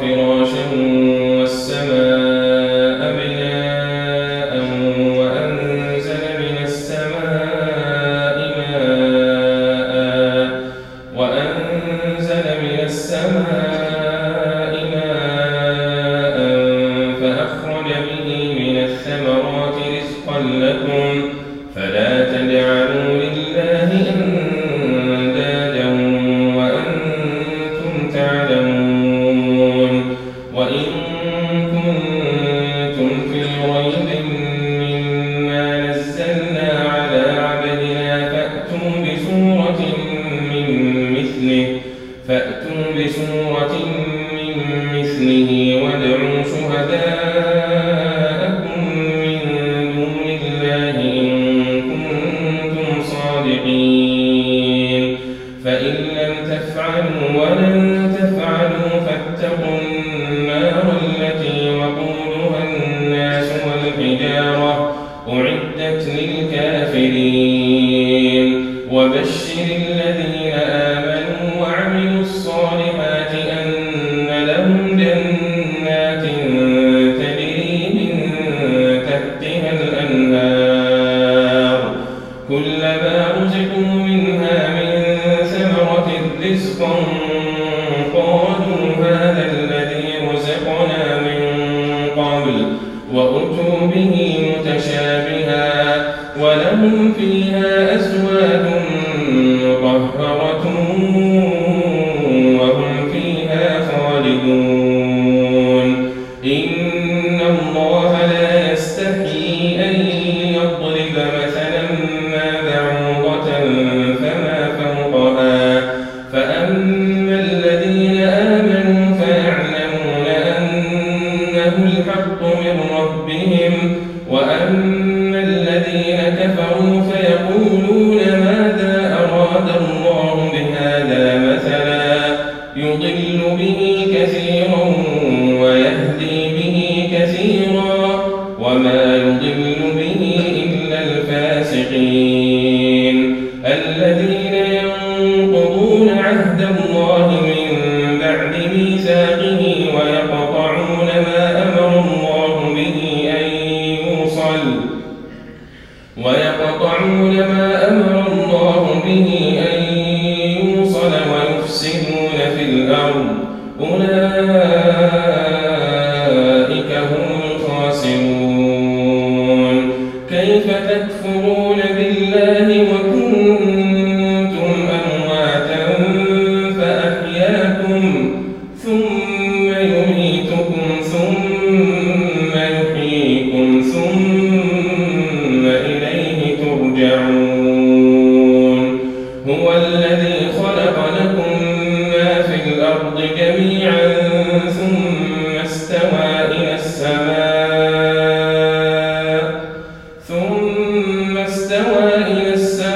You know. فأتوا بسورة من مثله وادعوا شهداءكم من دون الله إن كنتم صادقين. فإن لم تفعلوا ولن تفعلوا فاتقوا النار التي وقودها الناس والحجارة أعدت للكافرين. وبشر الذين وأتوا به متشابها ولهم فيها الفاسقين.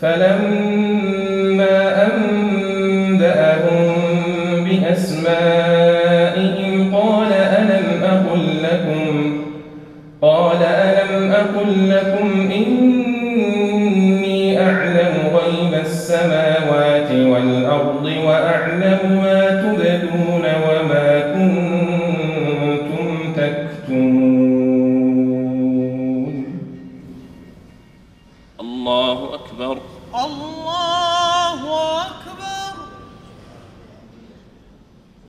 فلما أنبأهم بأسمائهم قال ألم أقل لكم قال ألم أقل لكم إني أعلم غيب السماوات والأرض وأعلم ما تبدون وما كنتم تكتمون